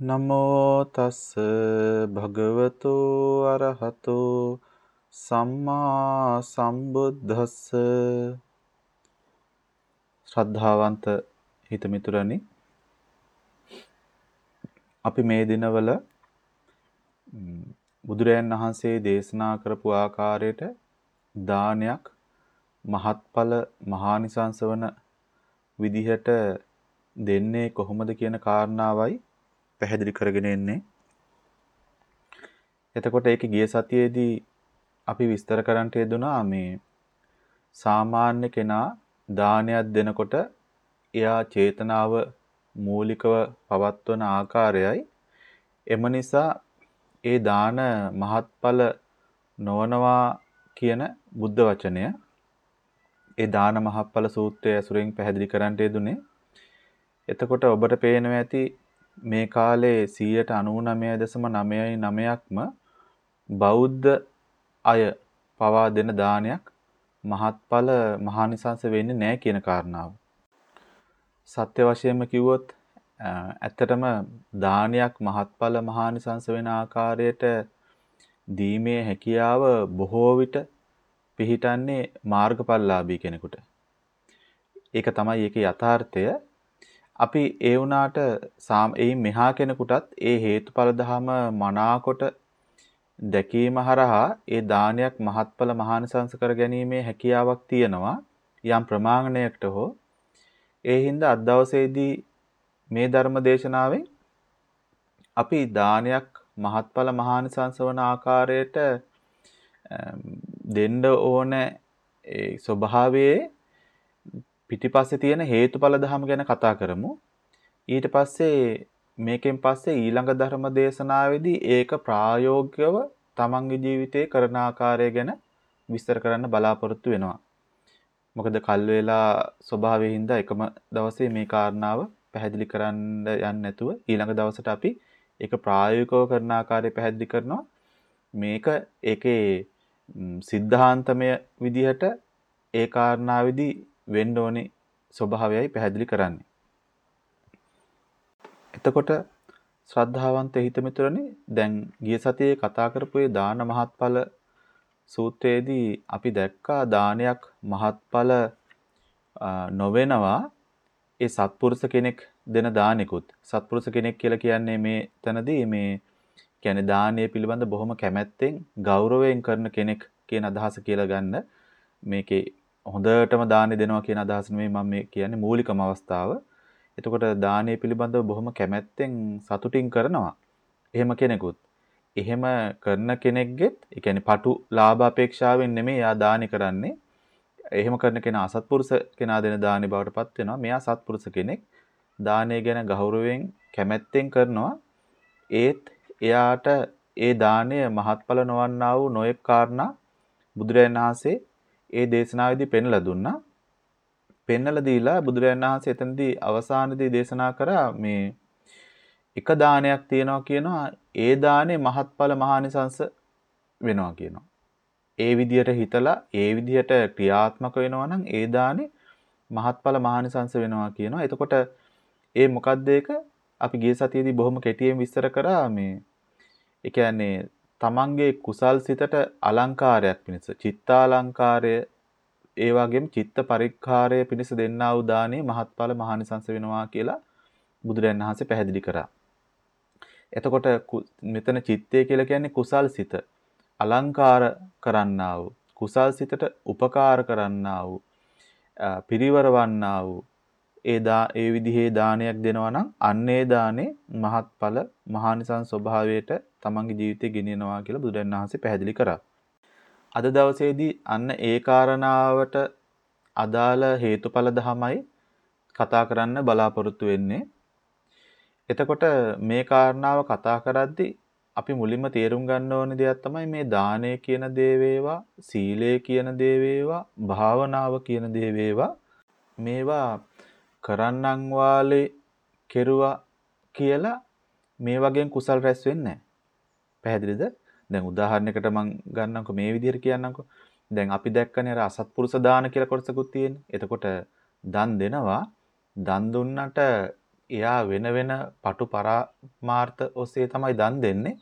නමෝ තස් භගවතු අරහතෝ සම්මා සම්බුද්දස්ස. ශ්‍රද්ධාවන්ත හිතමිතුරනි අපි මේ දිනවල බුදුරයන් වහන්සේ දේශනා කරපු ආකාරයට දානයක් මහත්ඵල මහානිසංස වන විදිහට දෙන්නේ කොහොමද කියන කාරණාවයි පැහැදිලි කරගෙන එන්නේ. එතකොට ඒකේ ගිය සතියේදී අපි විස්තර කරන්නට යෙදුනා මේ සාමාන්‍ය කෙනා දානයක් දෙනකොට එයා චේතනාව මූලිකව පවත්වන ආකාරයයි එම නිසා ඒ දාන මහත්ඵල නොවනවා කියන බුද්ධ වචනය ඒ දාන මහත්ඵල සූත්‍රය ඇසුරෙන් පැහැදිලි කරන්නට යෙදුනේ එතකොට ඔබට පේනවා ඇති මේ කාලේ 99.99%ක්ම බෞද්ධ අය පවා දෙන දානයක් මහත්ඵල මහානිසංස වෙන්නේ නැහැ කියන කාරණාව. සත්‍ය වශයෙන්ම කිව්වොත් ඇත්තටම දානයක් මහත්ඵල මහානිසංස වෙන ආකාරයට දීමේ හැකියාව බොහෝ විට පිහිටන්නේ මාර්ගඵලලාභී කෙනෙකුට. ඒක තමයි ඒකේ යථාර්ථය. අපි ඒ වුණාට එයින් මෙහා කෙනෙකුටත් ඒ හේතුඵල ධම මනාකොට දැකීම හරහා ඒ දානයක් මහත්ඵල මහානිසංස කර ගැනීමේ හැකියාවක් තියෙනවා යම් ප්‍රමාණයකට හෝ. ඒ හින්දා අද දවසේදී මේ ධර්ම දේශනාවෙන් අපි දානයක් මහත්ඵල මහානිසංස වන ආකාරයට දෙන්න ඕන ඒ ස්වභාවයේ පිටිපස්සේ තියෙන හේතුඵල ධම ගැන කතා කරමු. ඊට පස්සේ මේකෙන් පස්සේ ඊළඟ ධර්ම දේශනාවේදී ඒක ප්‍රායෝගිකව තමන්ගේ ජීවිතේ කරන ආකාරය ගැන විස්තර කරන්න බලාපොරොත්තු වෙනවා. මොකද කල් වේලා ස්වභාවයෙන් හින්දා එකම දවසේ මේ කාරණාව පැහැදිලි කරන්න යන්නේ නැතුව ඊළඟ දවසට අපි ඒක ප්‍රායෝගිකව කරන ආකාරය පැහැදිලි කරනවා. මේක ඒකේ සිද්ධාන්තමය විදිහට ඒ කාරණාවේදී වෙන්න ඕනේ ස්වභාවයයි පැහැදිලි කරන්නේ. එතකොට ශ්‍රද්ධාවන්ත හිතමිතුරනි දැන් ගිය සතියේ කතා කරපු ඒ දාන මහත්ඵල සූත්‍රයේදී අපි දැක්කා දානයක් මහත්ඵල නොවෙනවා ඒ සත්පුරුෂ කෙනෙක් දෙන දානෙකුත් සත්පුරුෂ කෙනෙක් කියලා කියන්නේ මේ තැනදී මේ කියන්නේ දානය පිළිබඳ බොහොම කැමැත්තෙන් ගෞරවයෙන් කරන කෙනෙක් කියන අදහස කියලා ගන්න මේකේ හොඳටම දානෙ දෙනවා කියන අදහස නෙමෙයි මම මේ කියන්නේ මූලිකම අවස්ථාව. එතකොට දානය පිළිබඳව බොහොම කැමැත්තෙන් සතුටින් කරනවා. එහෙම කෙනෙකුත්. එහෙම කරන කෙනෙක්ගෙත් ඒ කියන්නේ පටු ලාභ අපේක්ෂාවෙන් නෙමෙයි යා දානි කරන්නේ. එහෙම කරන කෙනා අසත්පුරුෂ කෙනා දෙන දානි බවට පත් වෙනවා. මෙයා සත්පුරුෂ කෙනෙක්. දානය ගැන ගෞරවයෙන් කැමැත්තෙන් කරනවා. ඒත් එයාට ඒ දාණය මහත්ඵල නොවන්නා වූ නොයෙක් කාරණා බුදුරජාණන් වහන්සේ ඒ දේශනාවේදී පෙන්ලා දුන්නා. පෙන්නලා දීලා බුදුරජාණන් වහන්සේ එතනදී අවසානයේදී දේශනා කරා මේ එක දානයක් තියනවා කියනවා ඒ දානේ මහත්ඵල මහානිසංස වෙනවා කියනවා. ඒ විදියට හිතලා ඒ විදියට ක්‍රියාත්මක වෙනවා නම් ඒ දානේ මහත්ඵල මහානිසංස වෙනවා කියනවා. එතකොට ඒ මොකද්ද ඒක? අපි ගිය සතියේදී බොහොම කෙටියෙන් විස්තර කරා මේ ඒ කියන්නේ තමන්ගේ කුසල් සිතට අලංකාරයක් පිණිස චිත්තාලංකාරය ඒ වගේම චිත්ත පරික්ඛාරය පිණිස දෙන්නා වූ දානේ මහත්ඵල මහානිසංස වෙනවා කියලා බුදුරජාණන් වහන්සේ පැහැදිලි කරා. එතකොට මෙතන චිත්තය කියලා කියන්නේ කුසල් සිත අලංකාර කරන්නා වූ කුසල් සිතට උපකාර කරන්නා වූ පිරිවරවන්නා වූ ඒ දා ඒ විදිහේ දානයක් දෙනවා නම් අන්නේ දානේ මහත්ඵල මහානිසංස ස්වභාවයට තමන්ගේ ජීවිතේ ගෙනියනවා කියලා බුදුරජාණන් වහන්සේ පැහැදිලි කරා. අද දවසේදී අන්න ඒ කාරණාවට අදාළ හේතුඵල ධමයි කතා කරන්න බලාපොරොත්තු වෙන්නේ. එතකොට මේ කාරණාව කතා කරද්දී අපි මුලින්ම තේරුම් ගන්න ඕන දෙයක් තමයි මේ දානය කියන දේ වේවා, සීලය කියන දේ වේවා, භාවනාව කියන දේ වේවා මේවා කරන්නන් වාලේ කෙරුවා කියලා මේ වගේ කුසල් රැස් වෙන්නේ පැහැදිලිද? දැන් උදාහරණයකට මම ගන්නම්කො මේ විදිහට කියන්නම්කො. දැන් අපි දැක්කනේ අර අසත්පුරුෂ දාන කියලා කොටසකුත් තියෙන්නේ. එතකොට දන් දෙනවා. දන් දුන්නට එයා වෙන වෙන පටු පරමාර්ථ ඔස්සේ තමයි දන් දෙන්නේ.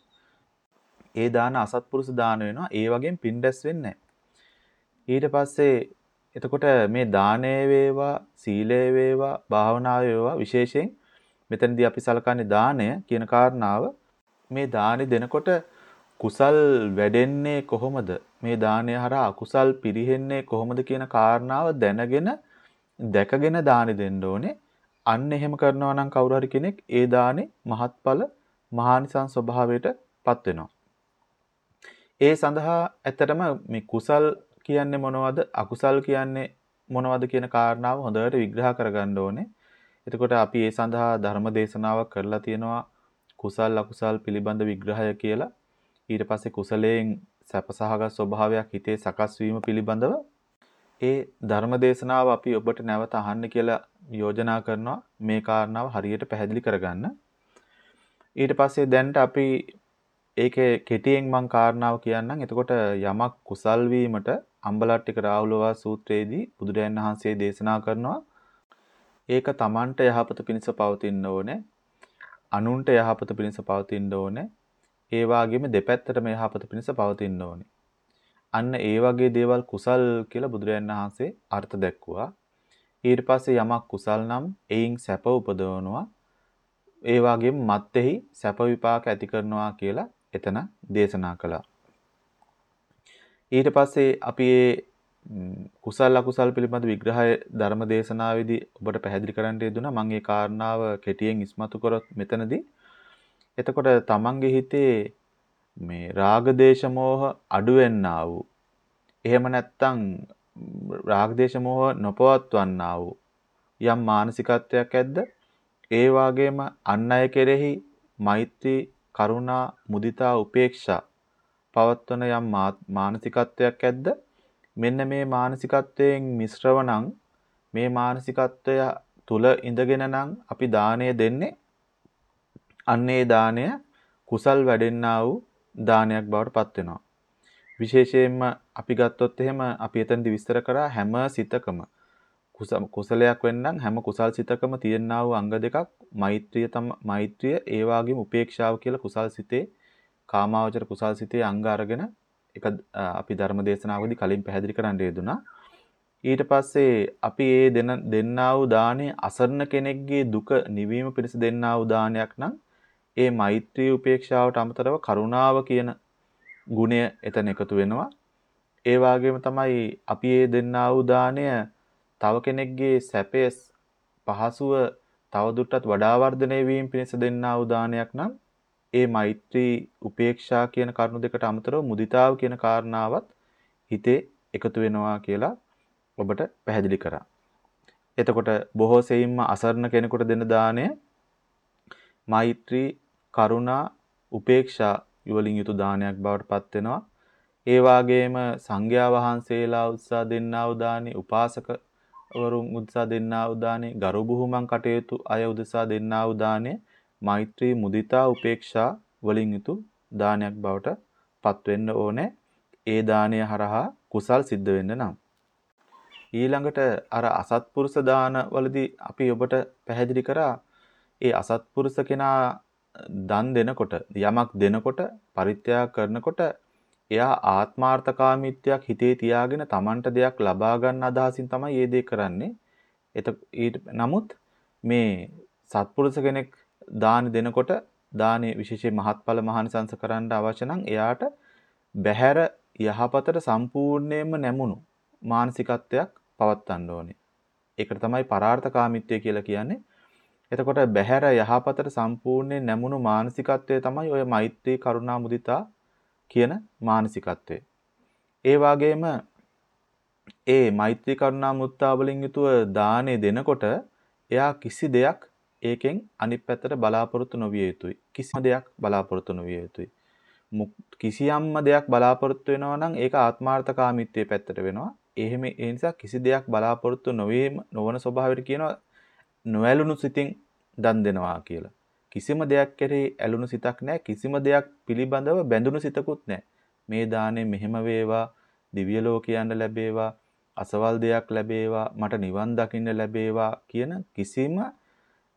ඒ දාන අසත්පුරුෂ දාන වෙනවා. ඒ වගේම පින් රැස් වෙන්නේ ඊට පස්සේ එතකොට මේ දානය වේවා, සීලය වේවා, භාවනාව වේවා විශේෂයෙන් මෙතනදී අපි සලකන්නේ දානය කියන කාරණාව මේ දානි දෙනකොට කුසල් වැඩෙන්නේ කොහොමද? මේ දානය හරහා අකුසල් පිරිහෙන්නේ කොහොමද කියන කාරණාව දැනගෙන දැකගෙන දානි දෙන්න ඕනේ. අන්න එහෙම කරනවා නම් කවුරු හරි කෙනෙක් ඒ දානේ මහත්ඵල මහානිසං ස්වභාවයටපත් වෙනවා. ඒ සඳහා ඇත්තටම මේ කුසල් කියන්නේ මොනවද අකුසල් කියන්නේ මොනවද කියන කාරණාව හොඳට විග්‍රහ කරගන්න ඕනේ. එතකොට අපි ඒ සඳහා ධර්ම දේශනාවක් කරලා තියෙනවා කුසල් අකුසල් පිළිබඳ විග්‍රහය කියලා. ඊට පස්සේ කුසලයෙන් සැපසහගත ස්වභාවයක් හිතේ සකස් වීම පිළිබඳව ඒ ධර්ම දේශනාව අපි ඔබට නැවත අහන්න කියලා යෝජනා කරනවා මේ කාරණාව හරියට පැහැදිලි කරගන්න. ඊට පස්සේ දැන්ට අපි ඒකේ කෙටියෙන් මම කාරණාව කියන්නම්. එතකොට යමක් කුසල් වීමට අම්බලට්ටික රාහුලවා සූත්‍රයේදී බුදුරජාණන් වහන්සේ දේශනා කරනවා ඒක තමන්ට යහපත පිණිස පවතින්න ඕනේ. අනුන්ට යහපත පිණිස පවතින්න ඕනේ. ඒ වගේම දෙපැත්තටම යහපත පිණිස පවතින්න ඕනේ. අන්න ඒ වගේ දේවල් කුසල් කියලා බුදුරජාණන් වහන්සේ අර්ථ දැක්වුවා. ඊට පස්සේ යමක් කුසල් නම් එයින් සැප උපදවනවා. ඒ වගේම මත්ෙහි සැප විපාක ඇති කරනවා කියලා එතන දේශනා කළා. ඊට පස්සේ අපි මේ කුසල් අකුසල් පිළිබඳ විග්‍රහය ධර්ම දේශනාවේදී ඔබට පැහැදිලි කරන්න යෙදුණා. මම ඒ කාරණාව කෙටියෙන් ඉස්මතු කරොත් මෙතනදී එතකොට තමන්ගේ හිතේ මේ රාග දේශ මොහ අඩු වෙන්නා වූ එහෙම නැත්නම් රාග දේශ මොහ නොපවත්වන්නා වූ යම් මානසිකත්වයක් ඇද්ද ඒ වාගේම අන් අය කෙරෙහි මෛත්‍රී කරුණා, මුදිතා, උපේක්ෂා පවත්වන යම් මානසිකත්වයක් ඇද්ද? මෙන්න මේ මානසිකත්වයෙන් මිශ්‍රව නම් මේ මානසිකත්වය තුල ඉඳගෙන නම් අපි දාණය දෙන්නේ අන්නේ දාණය කුසල් වැඩෙන්නා වූ දානයක් බවට පත් වෙනවා. විශේෂයෙන්ම අපි ගත්තොත් එහෙම අපි එතනදි විස්තර කරා හැම සිතකම කුසලයක් වෙන්නම් හැම කුසල් සිතකම තියෙනා වූ අංග දෙකක් මෛත්‍රිය තම මෛත්‍රිය ඒ වගේම උපේක්ෂාව කියලා කුසල් සිතේ කාමාවචර කුසල් සිතේ අංග අරගෙන එක අපි ධර්ම දේශනාවකදී කලින් පැහැදිලි කරන්න යෙදුනා. ඊට පස්සේ අපි ඒ දෙන දෙන්නා වූ දානේ අසරණ කෙනෙක්ගේ දුක නිවීම පිණිස දෙන්නා වූ දානයක් නම් ඒ මෛත්‍රී උපේක්ෂාවට අමතරව කරුණාව කියන ගුණය එතන එකතු වෙනවා. ඒ වගේම තමයි අපි ඒ දෙන්නා වූ දාණය තව කෙනෙක්ගේ සැපය පහසුව තවදුරටත් වඩා වර්ධනය වීම පිණිස දෙන්නා වූ දානයක් නම් ඒ මෛත්‍රී උපේක්ෂා කියන කරුණු දෙකට අමතරව මුදිතාව කියන කාරණාවත් හිතේ එකතු වෙනවා කියලා ඔබට පැහැදිලි කරා. එතකොට බොහෝ සෙයින්ම අසරණ කෙනෙකුට දෙන දාණය මෛත්‍රී කරුණා උපේක්ෂා වලින් යුතු දානයක් බවට පත් වෙනවා. ඒ වාගේම සංඝයා වහන්සේලා උත්සාහ දෙන්නා වූ දානි උපාසක වරුන් උදෙසා දෙන්නා වූ දානේ, ගරු බුහුමන් කටයුතු අය උදෙසා දෙන්නා වූ දානේ, මෛත්‍රී, මුදිතා, උපේක්ෂා වලින් යුතු දානයක් බවට පත් වෙන්න ඕනේ. ඒ දානය හරහා කුසල් සිද්ධ වෙන්න නම්. ඊළඟට අර අසත්පුරුෂ දාන වලදී අපි ඔබට පැහැදිලි කරා ඒ අසත්පුරුෂ කෙනා දන් දෙනකොට යමක් දෙනකොට පරිත්‍යාග කරනකොට එයා ආත්මාර්ථකාමීත්වයක් හිතේ තියාගෙන Tamanට දෙයක් ලබා ගන්න අදහසින් තමයි මේ දේ කරන්නේ. ඊට නමුත් මේ සත්පුරුෂ කෙනෙක් දාන දෙනකොට දානේ විශේෂයෙන් මහත්ඵල මහානිසංස කරන්න අවශ්‍ය නම් එයාට බහැර යහපතට සම්පූර්ණයෙන්ම නැමුණු මානසිකත්වයක් පවත්වන්න ඕනේ. ඒකට තමයි පරාර්ථකාමීත්වය කියලා කියන්නේ. එතකොට බහැර යහපතට සම්පූර්ණයෙන් නැමුණු මානසිකත්වය තමයි ඔය මෛත්‍රී කරුණා මුදිතා කියන මානසිකත්වය. ඒ වගේම ඒ මෛත්‍රී කරුණා මුත්තා වලින් යුතුව දානේ දෙනකොට එයා කිසි දෙයක් ඒකෙන් අනිත් පැත්තට බලාපොරොත්තු නොවිය යුතුයි. කිසිම දෙයක් බලාපොරොත්තු නොවිය යුතුයි. කිසියම්ම දෙයක් බලාපොරොත්තු වෙනවා නම් ඒක ආත්මార్థකාමීත්වයේ පැත්තට වෙනවා. එහෙම ඒ නිසා කිසි දෙයක් බලාපොරොත්තු නොවීම නොවන ස්වභාවයට කියනවා නොඇලුණු සිතින් දන් දෙනවා කියලා. කිසිම දෙයක් කෙරෙහි ඇලුණු සිතක් නැහැ කිසිම දෙයක් පිළිබඳව බැඳුණු සිතකුත් නැහැ මේ දාණය මෙහෙම වේවා දිව්‍ය ලෝකයන්ට ලැබේවා අසවල් දෙයක් ලැබේවා මට නිවන් දකින්න ලැබේවා කියන කිසිම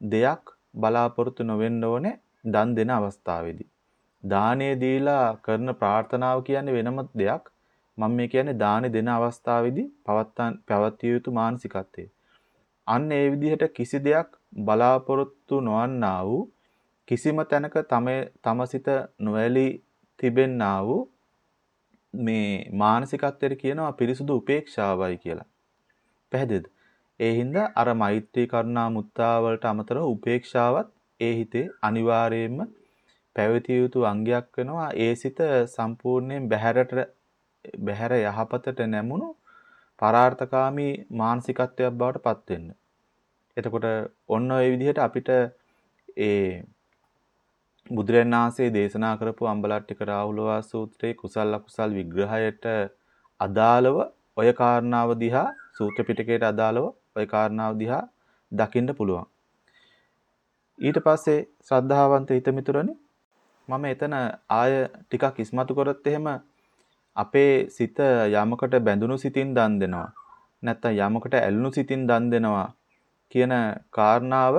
දෙයක් බලාපොරොත්තු නොවෙන්න ඕනේ දන් දෙන අවස්ථාවේදී. දානය දීලා කරන ප්‍රාර්ථනාව කියන්නේ වෙනම දෙයක්. මම මේ කියන්නේ දාන දෙන අවස්ථාවේදී පවත්තන් පැවතිය යුතු මානසිකත්වය. අන්න ඒ විදිහට කිසි දෙයක් බලාපොරොත්තු නොවන්නා වූ කිසිම තැනක තම තමසිත නොඇලී තිබෙන්නා වූ මේ මානසිකත්වයට කියනවා පිරිසුදු උපේක්ෂාවයි කියලා. පැහැදිලිද? ඒ හින්දා අර මෛත්‍රී කරුණා මුත්තා වලට අමතරව උපේක්ෂාවත් ඒ හිතේ අනිවාර්යයෙන්ම පැවතිය යුතු අංගයක් වෙනවා. ඒ සිත සම්පූර්ණයෙන් බහැරට බහැර යහපතට නැමුණු පරාර්ථකාමී මානසිකත්වයක් බවට පත් වෙන්න. එතකොට ඔන්න ඔය විදිහට අපිට ඒ බුදුරජාණන් වහන්සේ දේශනා කරපු අම්බලට්ටික රාහුලවා සූත්‍රයේ කුසල් අකුසල් විග්‍රහයට අදාළව ඔය කාරණාව දිහා සූත්‍ර පිටකයට අදාළව ඔය කාරණාව දිහා දකින්න පුළුවන්. ඊට පස්සේ ශ්‍රද්ධාවන්ත හිතමිතුරනි මම එතන ආය ටිකක් ඉස්මතු කරොත් එහෙම අපේ සිත යමකට බැඳුණු සිතින් දන් දෙනවා. නැත්නම් යමකට ඇලුණු සිතින් දන් දෙනවා කියන කාරණාව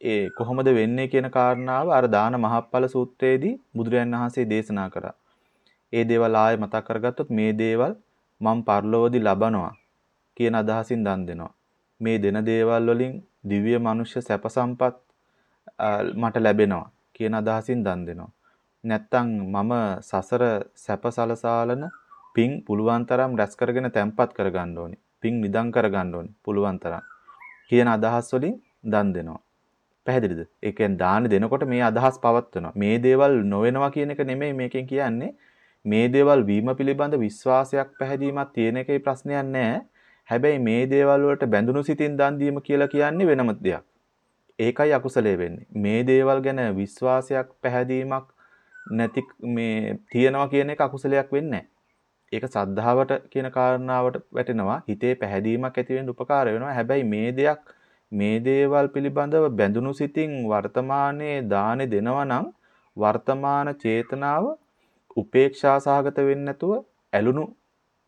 ඒ කොහොමද වෙන්නේ කියන කාරණාව අර දාන මහප්පල සූත්‍රයේදී බුදුරජාණන් වහන්සේ දේශනා කරා. ඒ දේවල් ආයෙ මතක් කරගත්තොත් මේ දේවල් මම පරලෝවදී ලබනවා කියන අදහසින් දන් දෙනවා. මේ දෙන දේවල් වලින් දිව්‍ය මනුෂ්‍ය සැප සම්පත් මට ලැබෙනවා කියන අදහසින් දන් දෙනවා. නැත්තම් මම සසර සැප සලසාලන පින් පුළුවන් තරම් රැස් කරගෙන තැම්පත් කරගන්න ඕනේ. පින් නිදන් කරගන්න ඕනේ පුළුවන් තරම් කියන අදහස් වලින් දන් දෙනවා. පැහැදිලිද? ඒ කියන්නේ දාන දෙනකොට මේ අදහස් පවත්වනවා. මේ දේවල් නොවෙනවා කියන එක නෙමෙයි මේකෙන් කියන්නේ. මේ දේවල් වීම පිළිබඳ විශ්වාසයක් පැහැදීමක් තියෙන එකේ ප්‍රශ්නයක් නැහැ. හැබැයි මේ දේවල් වලට බැඳුණු සිතින් දන් දීම කියලා කියන්නේ වෙනම දෙයක්. ඒකයි අකුසලයේ වෙන්නේ. මේ දේවල් ගැන විශ්වාසයක් පැහැදීමක් නැති මේ තියනවා කියන එක අකුසලයක් වෙන්නේ ඒක සද්ධාවට කියන කාරණාවට වැටෙනවා. හිතේ පැහැදීමක් ඇති වෙන්න උපකාර වෙනවා. හැබැයි මේ දෙයක් මේ දේවල් පිළිබඳව බැඳුණු සිතින් වර්තමානයේ දානෙ දෙනවා නම් වර්තමාන චේතනාව උපේක්ෂා සහගත වෙන්නේ නැතුව ඇලුණු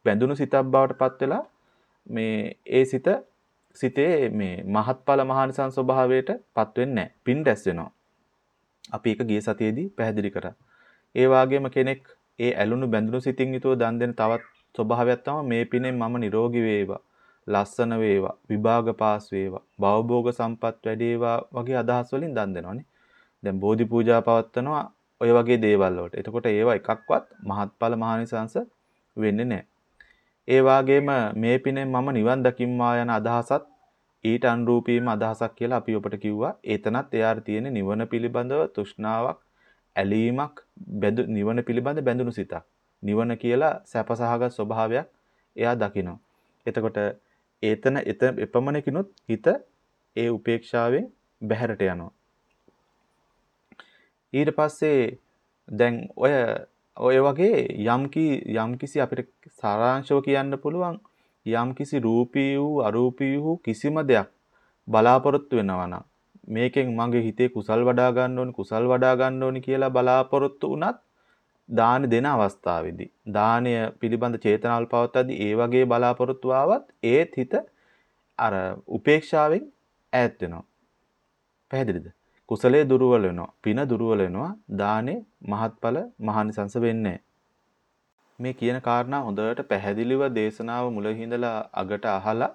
බැඳුණු සිතක් බවට පත් වෙලා මේ ඒ සිත සිතේ මේ මහත්ඵල මහානිසං ස්වභාවයට පත් වෙන්නේ නැහැ. පින් රැස් වෙනවා. අපි ඒක ගිය සතියේදී පැහැදිලි කරා. ඒ වගේම කෙනෙක් ඒ ඇලුණු බැඳුණු සිතින් යුතුව දන් දෙන තවත් ස්වභාවයක් තමයි මේ පිනෙන් මම නිරෝගී වේවා. ලස්සන වේවා විභාග පාස් වේවා භවභෝග සම්පත් වැඩේවා වගේ අදහස් වලින් දන් දෙනවනේ දැන් බෝධි පූජා පවත්වනවා ඔය වගේ දේවල් වලට එතකොට ඒවා එකක්වත් මහත්ඵල මහානිසංස වෙන්නේ නැහැ ඒ වගේම මේ පිනෙන් මම නිවන් දකිම්මා යන අදහසත් ඊට අනුරූපීම අදහසක් කියලා අපි ඔබට කිව්වා. ඒතනත් එයාට තියෙන නිවන පිළිබඳව තෘෂ්ණාවක් ඇලීමක් බැඳු නිවන පිළිබඳ බැඳුණු සිතක්. නිවන කියලා සැපසහගත ස්වභාවයක් එයා දකිනවා. එතකොට ඒතන එතන එපමණකිනුත් හිත ඒ උපේක්ෂාවෙන් බැහැරට යනවා. ඊට පස්සේ දැන් ඔය ඔය වගේ යම්කි යම්කිසි අපිට සාරාංශව කියන්න පුළුවන් යම්කිසි රූපී වූ අරූපී වූ කිසිම දෙයක් බලාපොරොත්තු වෙනවා නම් මේකෙන් මගේ හිතේ කුසල් වඩා ගන්න ඕනි කුසල් වඩා ගන්න ඕනි කියලා බලාපොරොත්තු වුණත් දාන දෙන අවස්ථාවේදී දානය පිළිබඳ චේතනාවල් පවත්වාදී ඒ වගේ බලාපොරොත්තු ආවත් ඒත් හිත අර උපේක්ෂාවෙන් ඈත් වෙනවා. පැහැදිලිද? කුසලයේ දුර්වල වෙනවා. පින දුර්වල වෙනවා. දානේ මහත්ඵල මහානිසංස වෙන්නේ මේ කියන කාරණා හොඳට පැහැදිලිව දේශනාව මුලින් ඉඳලා අගට අහලා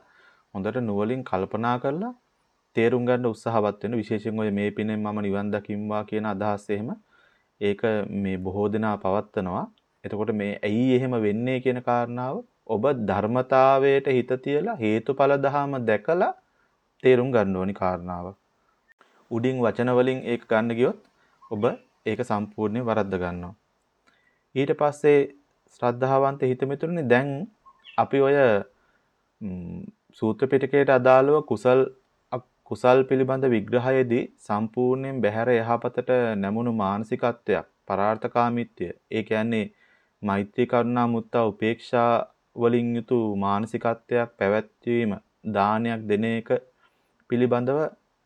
හොඳට නුවලින් කල්පනා කරලා තේරුම් ගන්න උත්සාහවත් වෙන විශේෂයෙන් ඔය මේ පිනෙන් මම නිවන් දකිම්වා කියන අදහස් එහෙම ඒක මේ බොහෝ දෙනා පවත්නවා. එතකොට මේ ඇයි එහෙම වෙන්නේ කියන කාරණාව ඔබ ධර්මතාවයට හිත තියලා හේතුඵල ධහම දැකලා තේරුම් ගන්න ඕනි කාරණාව. උඩින් වචන වලින් ඒක ගන්න ගියොත් ඔබ ඒක සම්පූර්ණයෙන් වරද්ද ගන්නවා. ඊට පස්සේ ශ්‍රද්ධාවන්ත හිතමිතුරුනි දැන් අපි ඔය සූත්‍ර පිටකයට අදාළව කුසල් කුසල් පිළිබඳ විග්‍රහයේදී සම්පූර්ණයෙන් බැහැර යහපතට නැමුණු මානසිකත්වයක් පරාර්ථකාමීත්වය ඒ කියන්නේ මෛත්‍රී කරුණා මුත්තා උපේක්ෂා වලින් යුතු මානසිකත්වයක් පැවැත්වීම දානයක් දෙන එක පිළිබඳව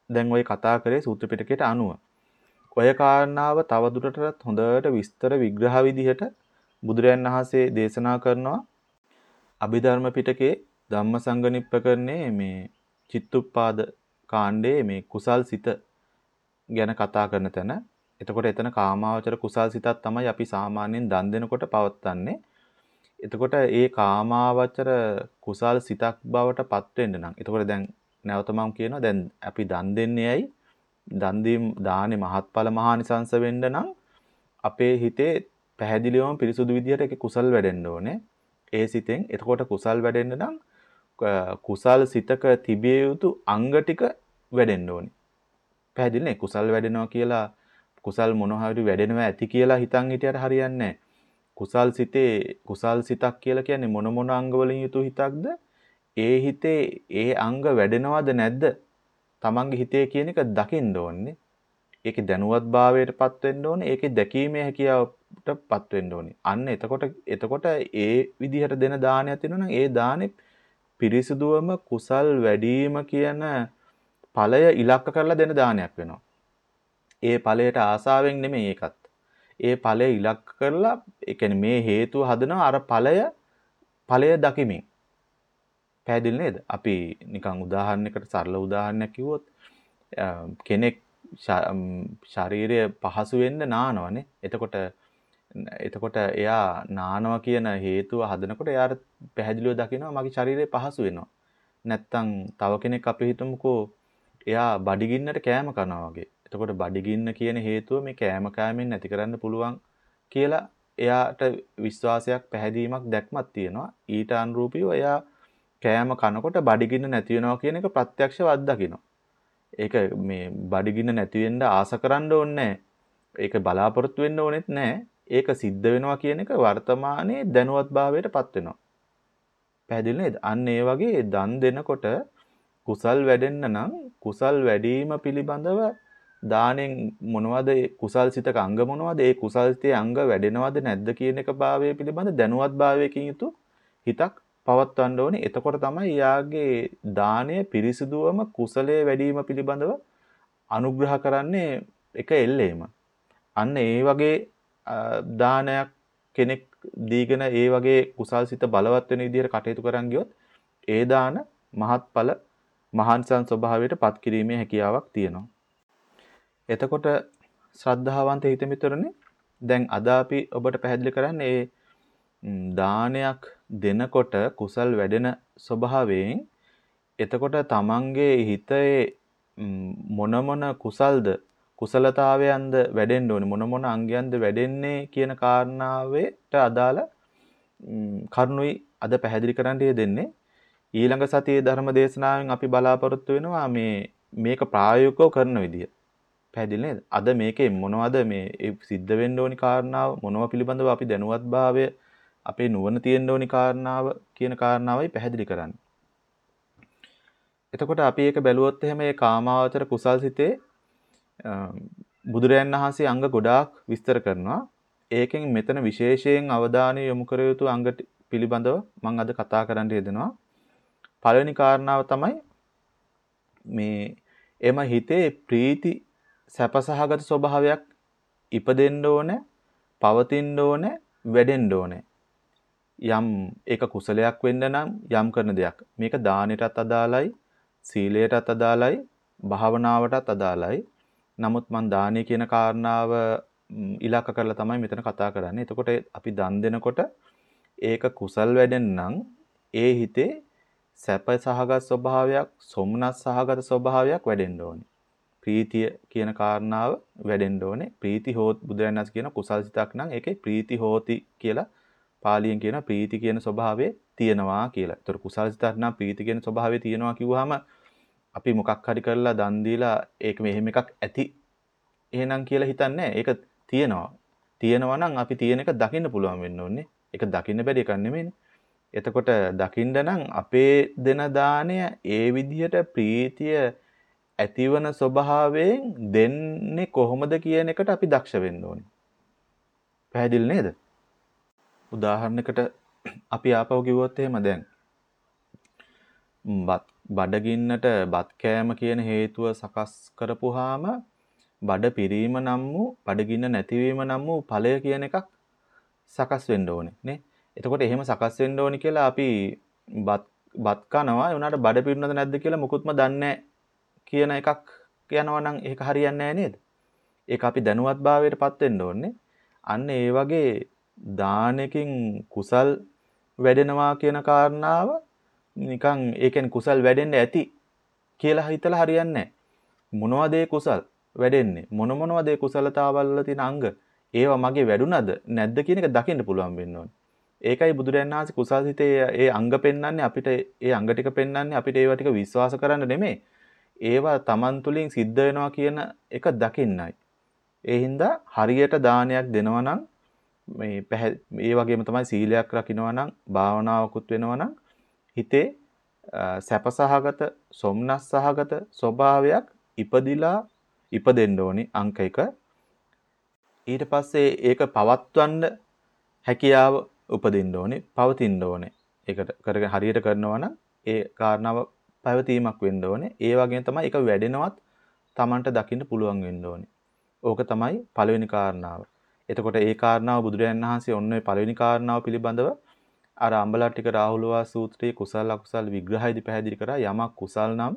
දැන් ওই කතා කරේ සූත්‍ර පිටකයට අනුව. ඔය කාරණාව තවදුරටත් හොඳට විස්තර විග්‍රහ විදිහට බුදුරයන් වහන්සේ දේශනා කරනවා අභිධර්ම පිටකේ ධම්මසංගනිප්පකරණේ මේ චිත්තුප්පාද කාණ්ඩයේ මේ කුසල් සිත ගැන කතා කරන තැන එතකොට එතන කාමාවචර කුසල් සිතක් තමයි අපි සාමාන්‍යයෙන් දන් දෙනකොට පවත්න්නේ. එතකොට ඒ කාමාවචර කුසල් සිතක් බවට පත් වෙන්න නම් එතකොට දැන් නැවත මම කියනවා දැන් අපි දන් දෙන්නේ ඇයි? දන් දීම දානේ මහත්ඵල මහානිසංස වෙන්න නම් අපේ හිතේ පැහැදිලිවම පිරිසුදු විදියට ඒක කුසල් වැඩෙන්න ඕනේ. ඒ සිතෙන් එතකොට කුසල් වැඩෙන්න නම් කුසල් සිතක තිබිය යුතු අංග ටික වැඩෙන්න ඕනේ. පැහැදිලිනේ කුසල් වැඩෙනවා කියලා කුසල් මොනවා හරි වැඩෙනවා ඇති කියලා හිතන් හිටියට හරියන්නේ කුසල් සිතේ කුසල් සිතක් කියලා කියන්නේ මොන මොන අංග වලින් යුතු හිතක්ද? ඒ හිතේ ඒ අංග වැඩෙනවද නැද්ද? තමන්ගේ හිතේ කියන එක දකින්න ඕනේ. ඒකේ දැනුවත්භාවයටපත් වෙන්න ඕනේ. ඒකේ දැකීමේ හැකියාවටපත් වෙන්න ඕනේ. අන්න එතකොට එතකොට ඒ විදිහට දෙන දානයක් තියෙනවා නම් ඒ දානේ පිරිසුදුවම කුසල් වැඩිම කියන ඵලය ඉලක්ක කරලා දෙන දානයක් වෙනවා. ඒ ඵලයට ආසාවෙන් නෙමෙයි ඒකත්. ඒ ඵලය ඉලක්ක කරලා ඒ කියන්නේ මේ හේතුව හදනවා අර ඵලය ඵලය දකිමින්. පැහැදිලි නේද? අපි නිකන් උදාහරණයකට සරල උදාහරණයක් කිව්වොත් කෙනෙක් ශරීරය පහසු වෙන්න නානවනේ. එතකොට එතකොට එයා නානවා කියන හේතුව හදනකොට එයාට පැහැදිලිව දකිනවා මගේ ශරීරය පහසු වෙනවා. නැත්තම් තව කෙනෙක් අපි හිතමුකෝ එයා බඩගින්නට කෑම කනවා වගේ. එතකොට බඩගින්න කියන හේතුව මේ කෑම කෑමෙන් නැති කරන්න පුළුවන් කියලා එයාට විශ්වාසයක් පැහැදීමක් දැක්මක් තියෙනවා. ඊට අනුරූපීව එයා කෑම කනකොට බඩගින්න නැති වෙනවා කියන එක ප්‍රත්‍යක්ෂව අත්දකිනවා. ඒක මේ බඩගින්න නැති වෙන්න ආස කරන්න ඕනේ ඒක බලාපොරොත්තු වෙන්න ඕනෙත් නැහැ. ඒක සිද්ධ වෙනවා කියන එක වර්තමානයේ දැනුවත්භාවයටපත් වෙනවා. පැහැදිලි නේද? අන්න ඒ වගේ දන් දෙනකොට කුසල් වැඩෙන්න නම් කුසල් වැඩිම පිළිබඳව දානෙන් මොනවද කුසල් සිතක අංග මොනවද ඒ කුසල් සිතේ අංග වැඩෙනවද නැද්ද කියන එක භාවය පිළිබඳ දැනුවත්භාවයකින් යුතු හිතක් පවත්වන්න ඕනේ. එතකොට තමයි යාගේ දානය පිරිසිදුවම කුසලයේ වැඩිම පිළිබඳව අනුග්‍රහ කරන්නේ එක එල්ලේම. අන්න ඒ වගේ දානයක් කෙනෙක් දීගෙන ඒ වගේ කුසල් සිත බලවත් වෙන විදිහට කටයුතු කරන් ගියොත් ඒ දාන මහත්ඵල මහාන්සන් ස්වභාවයට පත් කිරීමේ හැකියාවක් තියෙනවා. එතකොට ශ්‍රද්ධාවන්ත හිතමිතුරනේ දැන් අද අපි ඔබට පැහැදිලි කරන්නේ ඒ දානයක් දෙනකොට කුසල් වැඩෙන ස්වභාවයෙන් එතකොට තමන්ගේ හිතේ මොන මොන කුසල්ද කුසලතාවයන්ද වැඩෙන්න ඕනේ මොන මොන අංගයන්ද වැඩෙන්නේ කියන කාරණාවට අදාළ කරුණුයි අද පැහැදිලි කරන්න දෙන්නේ ඊළඟ සතියේ ධර්ම දේශනාවෙන් අපි බලාපොරොත්තු වෙනවා මේ මේක ප්‍රායෝගිකව කරන විදිය. පැහැදිලි නේද? අද මේකේ මොනවද මේ සිද්ධ වෙන්න ඕනි කාරණාව මොනව පිළිබඳව අපි දැනුවත්භාවය අපේ නුවණ තියෙන්න ඕනි කාරණාව කියන කාරණාවයි පැහැදිලි කරන්නේ. එතකොට අපි ඒක බැලුවොත් එහෙම මේ කාමාවචර කුසල් සිතේ බුදුරයන් වහන්සේ අංග ගොඩාක් විස්තර කරනවා. ඒකෙන් මෙතන විශේෂයෙන් අවධානය යොමු කර යුතු අංග පිළිබඳව මම අද කතා කරන්න යෙදෙනවා. පළවෙනි කාරණාව තමයි මේ එම හිතේ ප්‍රීති සැපසහගත ස්වභාවයක් ඉපදෙන්න ඕනේ, පවතින්න ඕනේ, වැඩෙන්න ඕනේ. යම් ඒක කුසලයක් වෙන්න නම් යම් කරන දෙයක්. මේක දානෙටත් අදාළයි, සීලයටත් අදාළයි, භාවනාවටත් අදාළයි. නමුත් මම දානේ කියන කාරණාව ඉලක්ක කරලා තමයි මෙතන කතා කරන්නේ. එතකොට අපි දන් දෙනකොට ඒක කුසල් වැඩෙන්නම් ඒ හිතේ සැප සහගත ස්වභාවයක්, සොම්නස් සහගත ස්වභාවයක් වැඩෙන්න ඕනේ. ප්‍රීතිය කියන කාරණාව වැඩෙන්න ඕනේ. ප්‍රීති හෝත් බුදුරජාණන් කියන කුසල් සිතක් නම් ඒකේ ප්‍රීති හෝති කියලා පාලියෙන් කියන ප්‍රීති කියන ස්වභාවය තියෙනවා කියලා. ඒතර කුසල් සිතක් නම් ප්‍රීති කියන ස්වභාවය තියෙනවා කිව්වහම අපි මොකක් හරි කරලා දන් දීලා ඒක මෙහෙම එකක් ඇති එහෙනම් කියලා හිතන්නේ ඒක තියෙනවා. තියෙනවා නම් අපි තියෙන එක දකින්න පුළුවන් වෙන්න ඕනේ. ඒක දකින්න බැරි එකක් නෙමෙයිනේ. එතකොට දකින්න නම් අපේ දෙන දාණය ඒ විදිහට ප්‍රීතිය ඇතිවන ස්වභාවයෙන් දෙන්නේ කොහොමද කියන එකට අපි දක්ෂ වෙන්න ඕනේ. පැහැදිලි නේද? උදාහරණයකට අපි ආපහු කිව්වොත් එහෙම දැන් බත් බඩගින්නට බත් කෑම කියන හේතුව සකස් කරපුවාම බඩ පිරීම නම් වූ බඩගින්න නැතිවීම නම් වූ ඵලය කියන එකක් සකස් වෙන්න ඕනේ නේ. එතකොට එහෙම සකස් වෙන්න ඕනි කියලා අපි බත් බත් කනවා ඒ උනාට බඩ පිරුණද නැද්ද කියලා මුකුත්ම දන්නේ කියන එකක් යනවා නම් ඒක හරියන්නේ නැහැ නේද? ඒක අපි දැනුවත්භාවයටපත් වෙන්න ඕනේ. අන්න ඒ වගේ දානකින් කුසල් වැඩෙනවා කියන කාරණාව නිකන් ඒ කියන්නේ කුසල් වැඩෙන්න ඇති කියලා හිතලා හරියන්නේ නැහැ. මොනවද ඒ කුසල් වැඩෙන්නේ? මොන මොනවද ඒ කුසලතාවල් වල තියෙන අංග? ඒවා මගේ වැඩුණද නැද්ද කියන එක දකින්න පුළුවන් වෙන්න ඕනේ. ඒකයි බුදුරජාණන් වහන්සේ කුසල්සිතේ ඒ අංග පෙන්වන්නේ අපිට ඒ අංග ටික පෙන්වන්නේ අපිට ඒවා ටික විශ්වාස කරන්න නෙමෙයි. ඒවා Taman තුලින් සිද්ධ වෙනවා කියන එක දකින්නයි. ඒ හින්දා හරියට දානයක් දෙනවා නම් මේ ඒ වගේම තමයි සීලයක් රකින්නවා නම් භාවනාවකුත් වෙනවා නම් හිතේ සැපසහගත සොම්නස් සහගත ස්වභාවයක් ඉපදිලා ඉපදෙන්න ඕනි අංක 1 ඊට පස්සේ ඒක පවත්වන්න හැකියාව උපදින්න ඕනේ පවතින්න ඕනේ. ඒකට කරගෙන හරියට කරනවා නම් ඒ කාරණාව පැවතීමක් වෙන්න ඕනේ. ඒ වගේම තමයි ඒක වැඩෙනවත් Tamanට දකින්න පුළුවන් වෙන්න ඕනේ. ඕක තමයි පළවෙනි කාරණාව. එතකොට ඒ කාරණාව බුදුරජාණන් වහන්සේ ඔන්න ඔය පළවෙනි කාරණාව පිළිබඳව අර අම්බලට්ටික රාහුලවා සූත්‍රයේ කුසල අකුසල විග්‍රහයේදී පැහැදිලි කරා යමක් කුසල් නම්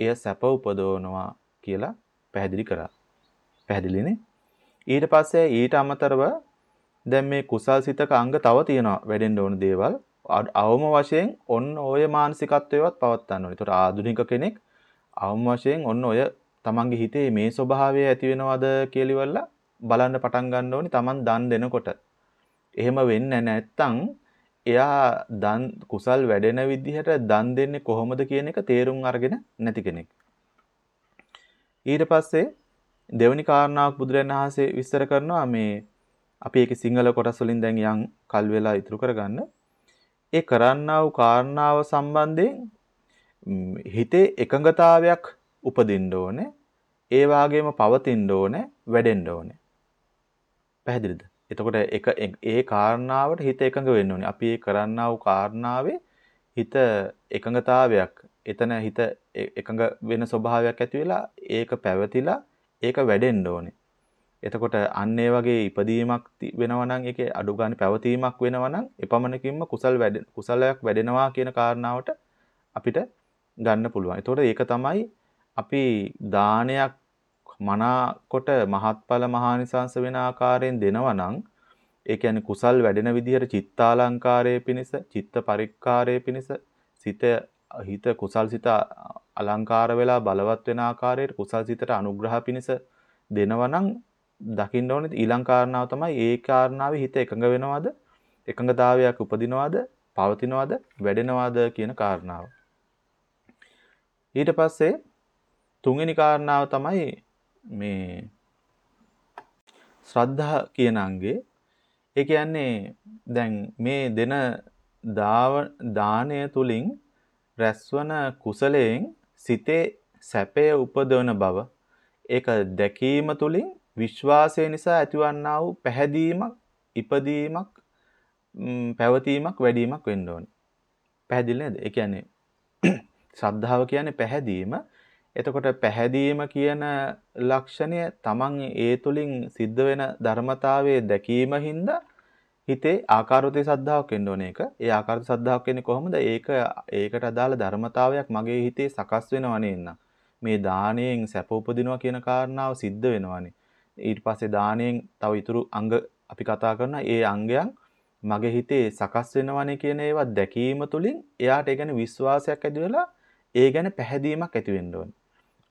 එය සැප උපදවනවා කියලා පැහැදිලි කරා. පැහැදිලිනේ? ඊට පස්සේ ඊට අමතරව දැන් මේ කුසල් සිතක අංග තව තියෙනවා වැඩෙන්න ඕන දේවල්. අවම වශයෙන් ඔන්න ඔය මානසිකත්වයවත් පවත්වන්න ඕනේ. ඒතර ආධුනික කෙනෙක් අවම වශයෙන් ඔන්න ඔය තමන්ගේ හිතේ මේ ස්වභාවය ඇති වෙනවද කියලා බලන්න පටන් ගන්න ඕනේ තමන් දන් දෙනකොට. එහෙම වෙන්නේ නැත්නම් එයා දන් කුසල් වැඩෙන විදිහට දන් දෙන්නේ කොහොමද කියන එක තේරුම් අරගෙන නැති කෙනෙක්. ඊට පස්සේ දෙවනි කාරණාවක් බුදුරජාණන් වහන්සේ විස්තර කරනවා මේ අපි ඒකේ සිංහල කොටස් වලින් දැන් යම් කල් වෙලා ඉතුරු කරගන්න. ඒ කරන්නා වූ කාරණාව සම්බන්ධයෙන් හිතේ එකඟතාවයක් උපදින්න ඕනේ. ඒ වාගේම පවතින්න ඕනේ, වැඩෙන්න ඕනේ. පැහැදිලිද? එතකොට එක ඒ කාරණාවට හිත එකඟ වෙන්න ඕනේ. අපි ඒ කරන්නා වූ කාරණාවේ හිත එකඟතාවයක් එතන හිත එකඟ වෙන ස්වභාවයක් ඇති වෙලා ඒක පැවතිලා ඒක වැඩෙන්න ඕනේ. එතකොට අන්න ඒ වගේ ඉපදීමක් වෙනවා නම් ඒකේ අඩු ගන්න පැවතීමක් වෙනවා නම් එපමණකින්ම කුසල් වැඩ කුසලයක් වැඩෙනවා කියන කාරණාවට අපිට ගන්න පුළුවන්. එතකොට ඒක තමයි අපි දානයක් මනාකොට මහත්ඵල මහානිසංස වෙන ආකාරයෙන් දෙනවා නම් ඒ කියන්නේ කුසල් වැඩෙන විදිහට චිත්තාලංකාරයේ පිනිස චිත්ත පරික්කාරයේ පිනිස සිත හිත කුසල් සිත අලංකාර වෙලා බලවත් වෙන ආකාරයට කුසල් සිතට අනුග්‍රහ පිනිස දෙනවා නම් දකින්න ඕනේ ඊළඟ කාරණාව තමයි ඒ කාරණාවේ හිත එකඟ වෙනවද එකඟතාවයක් උපදිනවද පවතිනවද වැඩෙනවද කියන කාරණාව. ඊට පස්සේ තුන්වෙනි කාරණාව තමයි මේ ශ්‍රද්ධා කියන අංගේ ඒ කියන්නේ දැන් මේ දෙන දානය තුලින් රැස්වන කුසලයෙන් සිතේ සැපය උපදවන බව ඒක දැකීම තුලින් විශ්වාසය නිසා ඇතිවන්නා වූ පැහැදීමක් ඉපදීමක් පැවතීමක් වැඩිවීමක් වෙන්න ඕනේ. පැහැදිලි නේද? ඒ කියන්නේ ශ්‍රද්ධාව කියන්නේ පැහැදීම එතකොට පැහැදීම කියන ලක්ෂණය තමන් ඒ තුලින් සිද්ධ වෙන ධර්මතාවයේ දැකීම හින්දා හිතේ ආකාරවතී සද්ධාාවක් එන්න ඕන එක. ඒ ආකාරවතී සද්ධාාවක් එන්නේ කොහොමද? ඒක ඒකට අදාළ ධර්මතාවයක් මගේ හිතේ සකස් වෙනවනේ නේද? මේ දාණයෙන් සැප උපදිනවා කියන කාරණාව සිද්ධ වෙනවනේ. ඊට පස්සේ දාණයෙන් තව ඉතුරු අංග අපි කතා කරන ඒ අංගයන් මගේ හිතේ සකස් වෙනවනේ කියන ඒවා දැකීම තුලින් එයාට ඒ ගැන විශ්වාසයක් ඇති වෙලා ඒ ගැන පැහැදීමක් ඇති වෙන්න ඕනේ.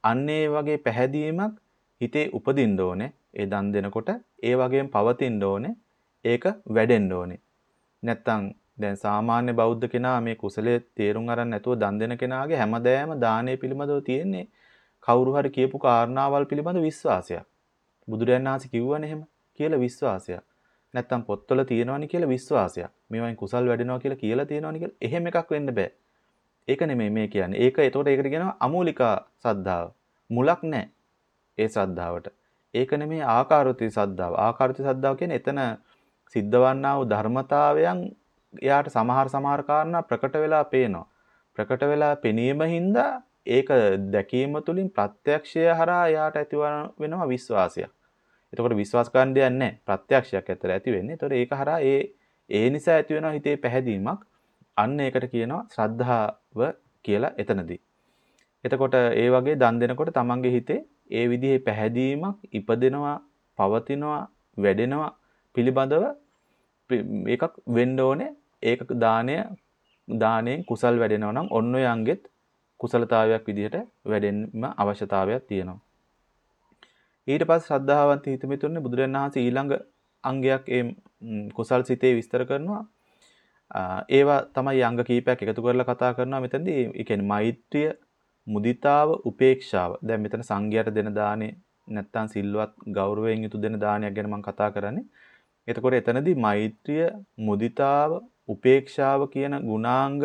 අන්න ඒ වගේ පැහැදීමක් හිතේ උපදින්න ඕනේ. ඒ දන් දෙනකොට ඒ වගේම පවතින්න ඕනේ. ඒක වැඩෙන්න ඕනේ. නැත්තම් දැන් සාමාන්‍ය බෞද්ධ කෙනා මේ කුසලයේ තේරුම් අරන් නැතුව දන් දෙන කෙනාගේ හැමදෑම දානය පිළිබඳව තියෙන්නේ කවුරු හරි කියපු කාරණාවල් පිළිබඳ විශ්වාසයක්. බුදුරජාණන් වහන්සේ කිව්වනේ එහෙම කියලා විශ්වාසයක්. නැත්තම් පොත්වල තියෙනවනි කියලා විශ්වාසයක්. මේවායින් කුසල් වැඩෙනවා කියලා කියලා තියෙනවනි කියලා එහෙම එකක් වෙන්න බෑ. ඒක නෙමෙයි මේ කියන්නේ. ඒක එතකොට ඒකට කියනවා අමූලිකා සද්ධාව. මුලක් නැහැ. ඒ සද්ධාවට. ඒක නෙමෙයි ආකාරෝති සද්ධාව. ආකාරෝති සද්ධාව කියන්නේ එතන සිද්ධවන්නා වූ ධර්මතාවයන් එයාට සමහර සමහර කාරණා ප්‍රකට වෙලා පේනවා. ප්‍රකට වෙලා පෙනීම හින්දා ඒක දැකීම තුළින් ප්‍රත්‍යක්ෂය හරහා එයාට ඇති වෙනවා විශ්වාසයක්. එතකොට විශ්වාස ගන්න දෙයක් නැහැ. ප්‍රත්‍යක්ෂයක් ඇතර ඇති වෙන්නේ. එතකොට ඒක හරහා ඒ ඒ නිසා ඇති වෙනවා හිතේ පැහැදීමක්. අන්න ඒකට කියනවා ශ්‍රද්ධාව කියලා එතනදී. එතකොට ඒ වගේ දන් දෙනකොට තමන්ගේ හිතේ ඒ විදිහේ පැහැදීමක් ඉපදෙනවා, පවතිනවා, වැඩෙනවා පිළිබඳව ඒකක් වෙන්න ඕනේ. ඒක දානය දාණයෙන් කුසල් වැඩෙනවා නම් ඔන්න ඔය අංගෙත් කුසලතාවයක් විදිහට වැඩෙන්න අවශ්‍යතාවයක් තියෙනවා. ඊට පස්සේ ශ්‍රද්ධාවන්ත හිතමිතුන්නේ බුදුරජාණන් වහන්සේ ඊළඟ අංගයක් ඒ කුසල් සිතේ විස්තර කරනවා. ඒවා තමයි අංග කීපයක් එකතු කරලා කතා කරනවා මෙතනදී. ඒ කියන්නේ මෛත්‍රිය, මුදිතාව, උපේක්ෂාව. දැන් මෙතන සංඝයාට දෙන දානේ නැත්තම් සිල්වත් ගෞරවයෙන් යුතු දෙන දානයක් ගැන මම කතා කරන්නේ. එතකොට එතනදී මෛත්‍රිය, මුදිතාව, උපේක්ෂාව කියන ගුණාංග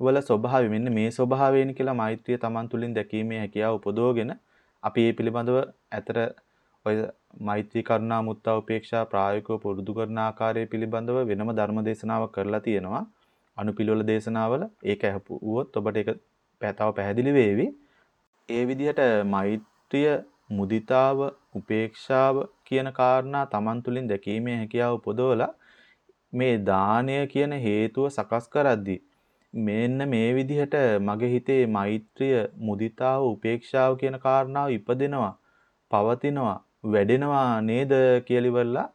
වල ස්වභාවය මෙන්න මේ ස්වභාවයෙන් කියලා මෛත්‍රිය Taman තුලින් දැකීමේ හැකියාව උපදවගෙන අපි මේ පිළිබඳව ඇතර ඔය මෛත්‍රී කරුණා මුත්තා උපේක්ෂා ප්‍රායෝගිකව පුරුදු කරන ආකාරය පිළිබඳව වෙනම ධර්ම දේශනාවක් කරලා තියෙනවා. අනුපිළිවෙල දේශනාවල ඒක ඇහුවොත් ඔබට ඒක තව පැහැදිලි වේවි. ඒ විදිහට මෛත්‍රිය මුදිතාව උපේක්ෂාව කියන කාරණා Taman තුලින් දැකීමේ හැකියාව උපදවලා මේ දානය කියන හේතුව සකස් කරද්දී මෙන්න මේ විදිහට මගේ හිතේ මෛත්‍රිය මුදිතාව උපේක්ෂාව කියන කාරණාව ඉපදෙනවා පවතිනවා. වැඩෙනවා නේද කියලිවලා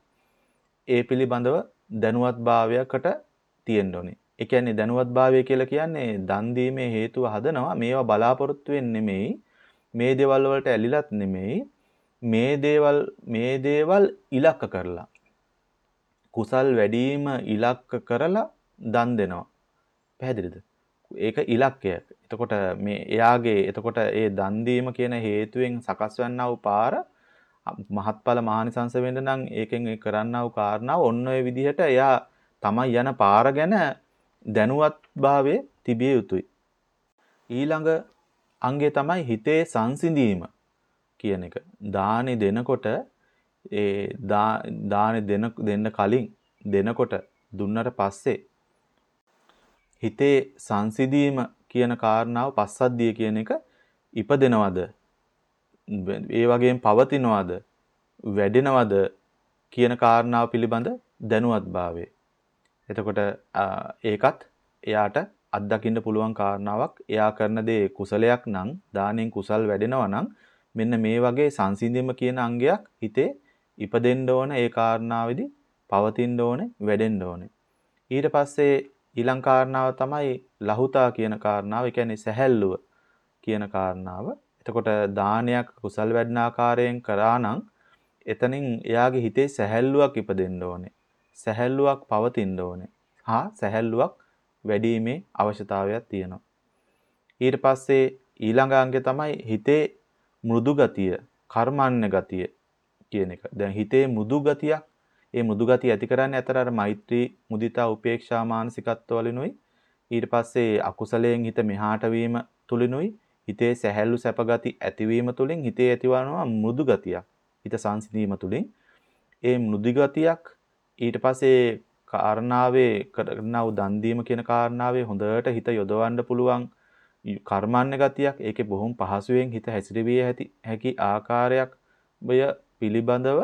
ඒ පිළිබඳව දැනුවත්භාවයකට තියෙන්න ඕනේ. ඒ කියන්නේ දැනුවත්භාවය කියලා කියන්නේ දන් දීමේ හේතුව හදනවා මේවා බලාපොරොත්තු වෙන්නේ නෙමෙයි මේ දේවල් වලට ඇලිලත් නෙමෙයි මේ දේවල් මේ දේවල් ඉලක්ක කරලා කුසල් වැඩිම ඉලක්ක කරලා දන් දෙනවා. පැහැදිලිද? ඒක ඉලක්කයක්. එතකොට මේ එයාගේ එතකොට ඒ දන් දීම කියන හේතුවෙන් සකස් වන්නා වූ පාර මහත්ඵල මහානිසංස වෙන්න නම් ඒකෙන් කරන්නා වූ කාරණාව ඔන්න ඔය විදිහට එයා තමයි යන පාර ගැන දැනුවත්භාවයේ තිබිය යුතුයි. ඊළඟ අංගය තමයි හිතේ සංසිඳීම කියන එක. දානි දෙනකොට ඒ දානි දෙන දෙන්න කලින් දෙනකොට දුන්නට පස්සේ හිතේ සංසිඳීම කියන කාරණාව පස්සද්ධිය කියන එක ඉපදෙනවද ඒ වගේම පවතිනවද වැඩෙනවද කියන කාරණාව පිළිබඳ දැනුවත්භාවය. එතකොට ඒකත් එයාට අත්දකින්න පුළුවන් කාරණාවක්. එයා කරන දේ කුසලයක් නම් දානෙන් කුසල් වැඩෙනවා නම් මෙන්න මේ වගේ සංසිඳීම කියන අංගයක් හිතේ ඉපදෙන්න ඕන ඒ කාරණාවේදී පවතින්න ඕනේ වැඩෙන්න ඕනේ. ඊට පස්සේ ඊළඟ කාරණාව තමයි ලහුතා කියන කාරණාව. ඒ කියන්නේ සැහැල්ලුව කියන කාරණාව. එතකොට දානයක් කුසල් වැඩන ආකාරයෙන් කරා නම් එතනින් එයාගේ හිතේ සැහැල්ලුවක් ඉපදෙන්න ඕනේ. සැහැල්ලුවක් පවතින්න ඕනේ. හා සැහැල්ලුවක් වැඩිීමේ අවශ්‍යතාවයක් තියෙනවා. ඊට පස්සේ ඊළඟ අංගය තමයි හිතේ මෘදු ගතිය, කර්මන්න ගතිය කියන එක. දැන් හිතේ මෘදු ගතියක් ඒ මෘදු ගතිය ඇති කරන්නේ අතර අර මෛත්‍රී මුදිතා උපේක්ෂා මානසිකත්ව වලිනුයි ඊට පස්සේ අකුසලයෙන් හිත මෙහාට වීම තුලිනුයි හිතේ සැහැල්ලු සැප ගති ඇතිවීම තුලින් හිතේ ඇතිවනවා මෘදු ගතියක්. හිත සංසිඳීම තුලින් ඒ මෘදු ගතියක් ඊට පස්සේ කාරණාවේ කරනා වූ දන් දීම කියන කාරණාවේ හොඳට හිත යොදවන්න පුළුවන් කර්මන්නේ ගතියක්. ඒකේ බොහොම පහසුවෙන් හිත හැසිරවිය හැකි ආකාරයක් බය පිළිබඳව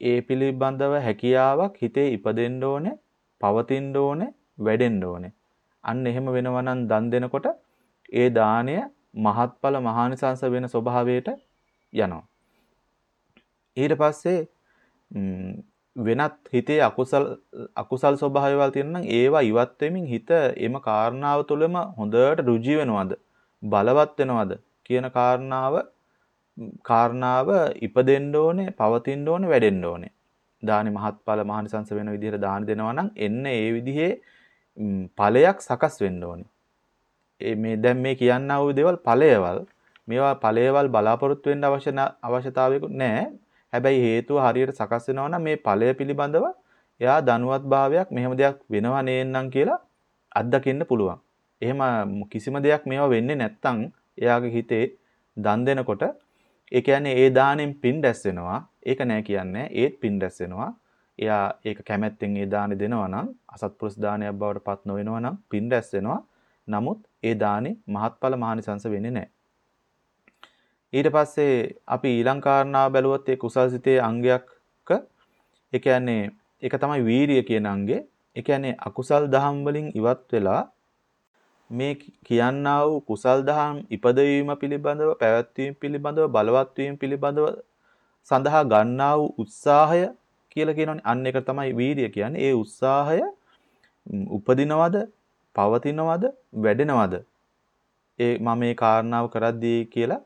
ඒ පිළිබඳව හැකියාවක් හිතේ ඉපදෙන්න ඕනේ, පවතින්න ඕනේ, වැඩෙන්න ඕනේ. අන්න එහෙම වෙනවා නම් දන් දෙනකොට ඒ දාණය මහත්ඵල මහානිසංස වෙන ස්වභාවයට යනවා. ඊට පස්සේ වෙනත් හිතේ අකුසල් අකුසල් ස්වභාවයවල් තියෙන නම් ඒවා ඉවත් වෙමින් හිත එම කාරණාව තුළම හොඳට ඍජු වෙනවද බලවත් වෙනවද කියන කාරණාව කාරණාව ඉපදෙන්න ඕනේ, පවතින්න ඕනේ, වැඩෙන්න ඕනේ. දානි මහත්ඵල මහනිසංස වෙන විදිහට දාන දෙනවා නම් එන්න ඒ විදිහේ ඵලයක් සකස් වෙන්න ඕනේ. ඒ මේ දැන් මේ කියන්නා වූ දේවල් ඵලයවල් මේවා ඵලයවල් බලාපොරොත්තු වෙන්න අවශ්‍ය අවශ්‍යතාවයකුත් නැහැ. හැබැයි හේතුව හරියට සකස් වෙනවා නම් මේ ඵලය පිළිබඳව එයා ධනුවත් භාවයක් මෙහෙම දෙයක් වෙනවා නේන්නම් කියලා අත්දකින්න පුළුවන්. එහෙම කිසිම දෙයක් මේවා වෙන්නේ නැත්තම් එයාගේ හිතේ දන් දෙනකොට ඒ කියන්නේ ඒ දාණයෙන් පින් රැස් වෙනවා. ඒක නෑ කියන්නේ. ඒත් පින් රැස් වෙනවා. එයා ඒක කැමැත්තෙන් ඒ දානෙ දෙනවා නම් අසත්පුරුෂ දානයක් බවට පත් නොවෙනවා නම් පින් රැස් වෙනවා. නමුත් ඒ දානෙ මහත්ඵල මහානිසංස වෙන්නේ නැහැ. ඊට පස්සේ අපි ඊළඟ කාරණාව බැලුවොත් ඒ කුසල්සිතේ අංගයක්ක ඒ කියන්නේ ඒක තමයි වීරිය කියන අංගේ. ඒ කියන්නේ අකුසල් දහම් වලින් ඉවත් වෙලා මේ කියන්නා වූ කුසල් දහම් ඉපදවීම පිළිබඳව පැවැත්වීම පිළිබඳව බලවත් වීම පිළිබඳව සඳහා ගන්නා වූ උත්සාහය කියලා කියනවනේ අන්න එක තමයි වීරිය කියන්නේ ඒ උත්සාහය උපදිනවද පවතිනවද? වැඩෙනවද? ඒ මම මේ කාරණාව කරද්දී කියලා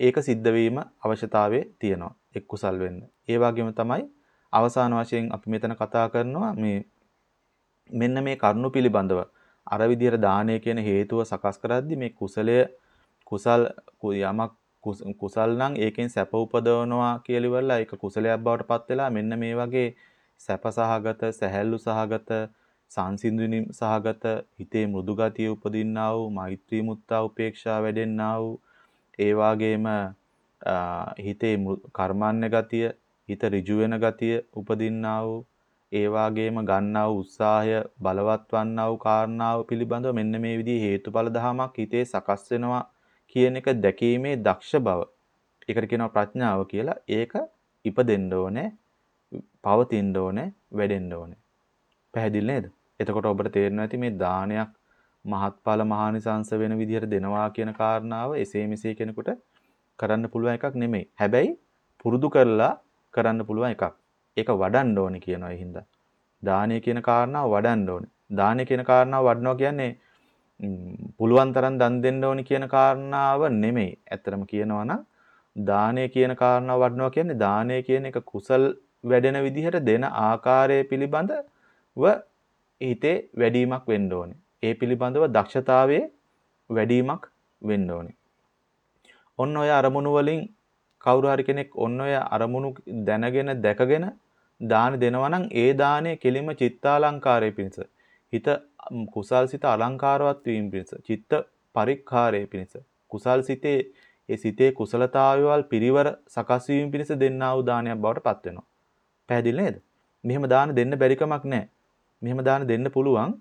ඒක සිද්ධ වීම අවශ්‍යතාවයේ තියෙනවා එක් කුසල් වෙන්න. ඒ වගේම තමයි අවසාන වශයෙන් අපි මෙතන කතා කරනවා මේ මෙන්න මේ කරුණු පිළිබඳව. අර විදිහට දානය කියන හේතුව සකස් කරද්දී මේ කුසලය කුසල් යමක් කුසල් නම් ඒකෙන් සැප උපදවනවා කියලා ඉවරලා ඒක කුසලයක් බවට පත් වෙලා මෙන්න මේ වගේ සැප සහගත සැහැල්ලු සහගත සංසිඳුනි සහගත හිතේ මෘදු ගතිය උපදින්නා වූ මෛත්‍රී මුත්තා උපේක්ෂා වැඩෙන්නා වූ ඒ වාගේම හිතේ කර්මන්නේ ගතිය හිත ඍජු වෙන ගතිය උපදින්නා වූ ඒ වාගේම ගන්නා වූ උත්සාහය බලවත් වන්නා වූ කාරණාව පිළිබඳව මෙන්න මේ විදිහේ හේතුඵල ධමයක් හිතේ සකස් වෙනවා කියන එක දැකීමේ දක්ෂ බව. ඒකට කියනවා ප්‍රඥාව කියලා. ඒක ඉපදෙන්න ඕනේ, පවතින්න ඕනේ, වැඩෙන්න ඕනේ. පැහැදිලි නේද? එතකොට ඔබට තේරෙනවා ඇති මේ දානයක් මහත්ඵල මහානිසංස වෙන විදිහට දෙනවා කියන කාරණාව එසේ මෙසේ කෙනෙකුට කරන්න පුළුවන් එකක් නෙමෙයි. හැබැයි පුරුදු කරලා කරන්න පුළුවන් එකක්. ඒක වඩන්න ඕනේ කියනවා ඒ හින්දා. දානය කියන කාරණාව වඩන්න ඕනේ. දානය කියන කාරණාව වඩනවා කියන්නේ පුළුවන් තරම් දන් දෙන්න ඕනේ කියන කාරණාව නෙමෙයි. ඇත්තටම කියනවා නම් දානය කියන කාරණාව වඩනවා කියන්නේ දානය කියන එක කුසල් වැඩෙන විදිහට දෙන ආකාරය පිළිබඳව හිතේ වැඩිවීමක් වෙන්න ඕනේ. ඒ පිළිබඳව දක්ෂතාවයේ වැඩිවීමක් වෙන්න ඕනේ. ඔන්න ඔය අරමුණු වලින් කවුරු හරි කෙනෙක් ඔන්න ඔය අරමුණු දැනගෙන දැකගෙන දාන දෙනවා නම් ඒ දාණය කෙලින්ම චිත්තාලංකාරය පිණිස හිත කුසල් සිත අලංකාරවත් වීම පිණිස චිත්ත පරික්ඛාරය පිණිස කුසල් සිතේ ඒ සිතේ කුසලතාවයවල් පිරිවර සකස් වීම පිණිස දෙන්නා වූ දානයක් බවට පත් වෙනවා. පැහැදිලි නේද? මෙහෙම දාන දෙන්න බැරි කමක් නැහැ. මෙහෙම දාන දෙන්න පුළුවන්.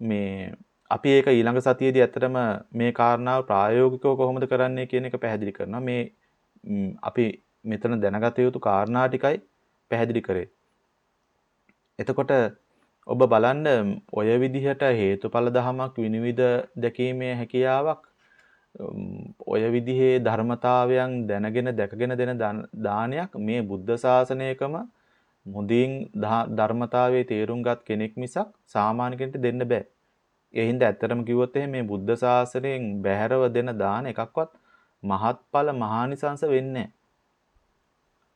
මේ අපි ඒක ඊළඟ සතියේදී ඇත්තටම මේ කාරණාව ප්‍රායෝගිකව කොහොමද කරන්නේ කියන එක පැහැදිලි කරනවා. මේ අපි මෙතන දැනගත යුතු කාරණා ටිකයි පැහැදිලි කරේ. එතකොට ඔබ බලන්න ඔය විදිහට හේතුඵල ධමයක් විනිවිද දැකීමේ හැකියාවක් ඔය විදිහේ ධර්මතාවයන් දැනගෙන දැකගෙන දෙන දානයක් මේ බුද්ධ ශාසනයකම මුදින් ධර්මතාවයේ තේරුම්ගත් කෙනෙක් මිසක් සාමාන්‍ය කෙනෙක්ට දෙන්න බෑ. ඒ හින්දා ඇත්තටම කිව්වොත් මේ බුද්ධ ශාසනයෙන් බැහැරව දෙන දාන එකක්වත් මහත්ඵල මහානිසංස වෙන්නේ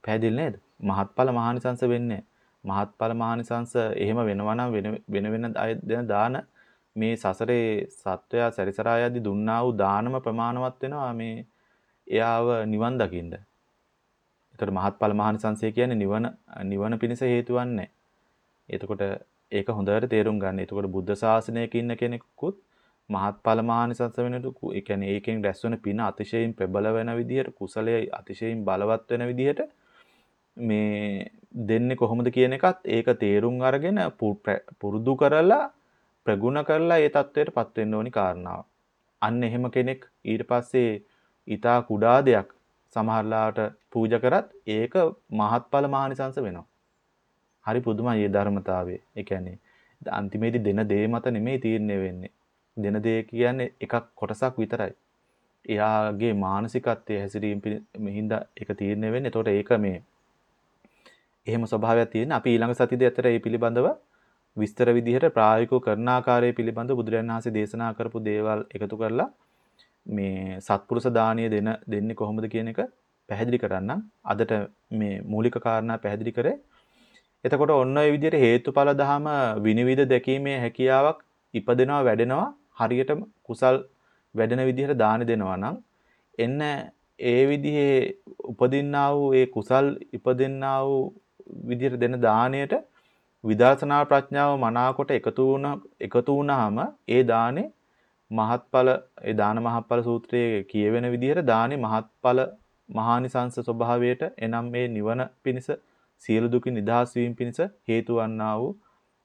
පැහැදිලි නේද? මහත්ඵල මහානිසංස වෙන්නේ මහත්ඵල මහානිසංස එහෙම වෙනවා නම් වෙන වෙන අය දෙන දාන මේ සසරේ සත්වයා සැරිසරා යද්දි දුන්නා වූ දානම ප්‍රමාණවත් වෙනවා මේ එයාව නිවන් දකින්න. ඒතර මහත්ඵල මහානිසංසය කියන්නේ නිවන නිවන පිණිස හේතු වන්නේ. එතකොට ඒක හොඳට තේරුම් ගන්න. එතකොට බුද්ධ ශාසනයක ඉන්න කෙනෙකුත් මහත්ඵල මහානිසංස වෙනට ඒ කියන්නේ ඒකෙන් රැස්වෙන පින අතිශයින් ප්‍රබල වෙන විදිහට කුසලයේ අතිශයින් බලවත් වෙන විදිහට මේ දෙන්නේ කොහොමද කියන එකත් ඒක තේරුම් අරගෙන පුරුදු කරලා ප්‍රගුණ කරලා ඒ தത്വයට පත් වෙන්න ඕනි කාරණාව. අන්න එහෙම කෙනෙක් ඊට පස්සේ ඊතා කුඩා දෙයක් සමහරලාට පූජා කරත් ඒක මහත්ඵල මහානිසංස වෙනවා. හරි පුදුමයි මේ ධර්මතාවය. ඒ කියන්නේ අන්තිමේදී දෙන දේ මත නෙමෙයි තීරණය වෙන්නේ. දෙන දේ කියන්නේ එකක් කොටසක් විතරයි. එයාගේ මානසිකත්වයේ හැසිරීම මෙහිඳ ඒක තීරණය වෙන්නේ. එතකොට ඒක මේ එහෙම ස්වභාවයක් තියෙන. අපි ඊළඟ සතියේදී අතර මේ පිළිබඳව විස්තර විදිහට ප්‍රායෝගිකව කරන ආකාරය පිළිබඳව බුදුරජාණන් වහන්සේ දේශනා කරපු දේවල් එකතු කරලා මේ සත්පුරුෂ දානීය දෙන දෙන්නේ කොහොමද කියන එක පැහැදිලි කරන්නම්. අදට මේ මූලික කාරණා පැහැදිලි කරේ. එතකොට ඔන්න ඔය විදිහට හේතුඵල ධම විනිවිද දැකීමේ හැකියාවක් ඉපදෙනවා වැඩෙනවා හරියටම කුසල් වැඩෙන විදිහට දාන දෙනවා නම් එන්න ඒ විදිහේ උපදින්නා වූ ඒ කුසල් ඉපදෙන්නා වූ විදිහට දෙන දාණයට විදර්ශනා ප්‍රඥාව මනාකොට එකතු වුණ එකතු වුණාම ඒ දානේ මහත්ඵල ඒ දාන මහත්ඵල සූත්‍රයේ කියවෙන විදිහට දානේ මහත්ඵල මහානිසංස ස්වභාවයට එනම් මේ නිවන පිණිස සියලු දුකින් නිදහස් වීම පිණිස හේතු වන්නා වූ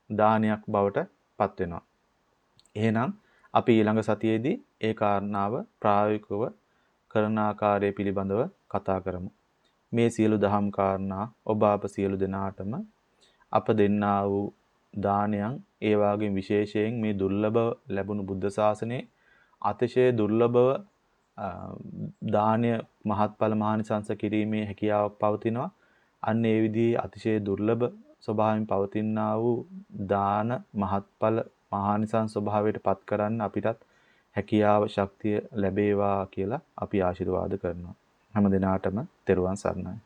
දානයක් බවට පත් වෙනවා. එහෙනම් අපි ඊළඟ සතියේදී ඒ කාරණාව ප්‍රායෝගිකව කරන ආකාරය පිළිබඳව කතා කරමු. මේ සියලු දහම් කාරණා ඔබ අප සියලු දෙනාටම අප දෙන්නා වූ දානයන් ඒ වගේම විශේෂයෙන් මේ දුර්ලභ ලැබුණු බුද්ධ ශාසනයේ අතිශය දුර්ලභව දානය මහත්ඵල මහානිසංස කිරීමේ හැකියාවක් පවතිනවා. අන්න ඒ විදිහේ අතිශය දුර්ලභ ස්වභාවයෙන් පවතිනා වූ දාන මහත්ඵල මහානිසංස ස්වභාවයට පත් කරන්න අපිටත් හැකියාව ශක්තිය ලැබේවා කියලා අපි ආශිර්වාද කරනවා. හැම දිනාටම තෙරුවන් සරණයි.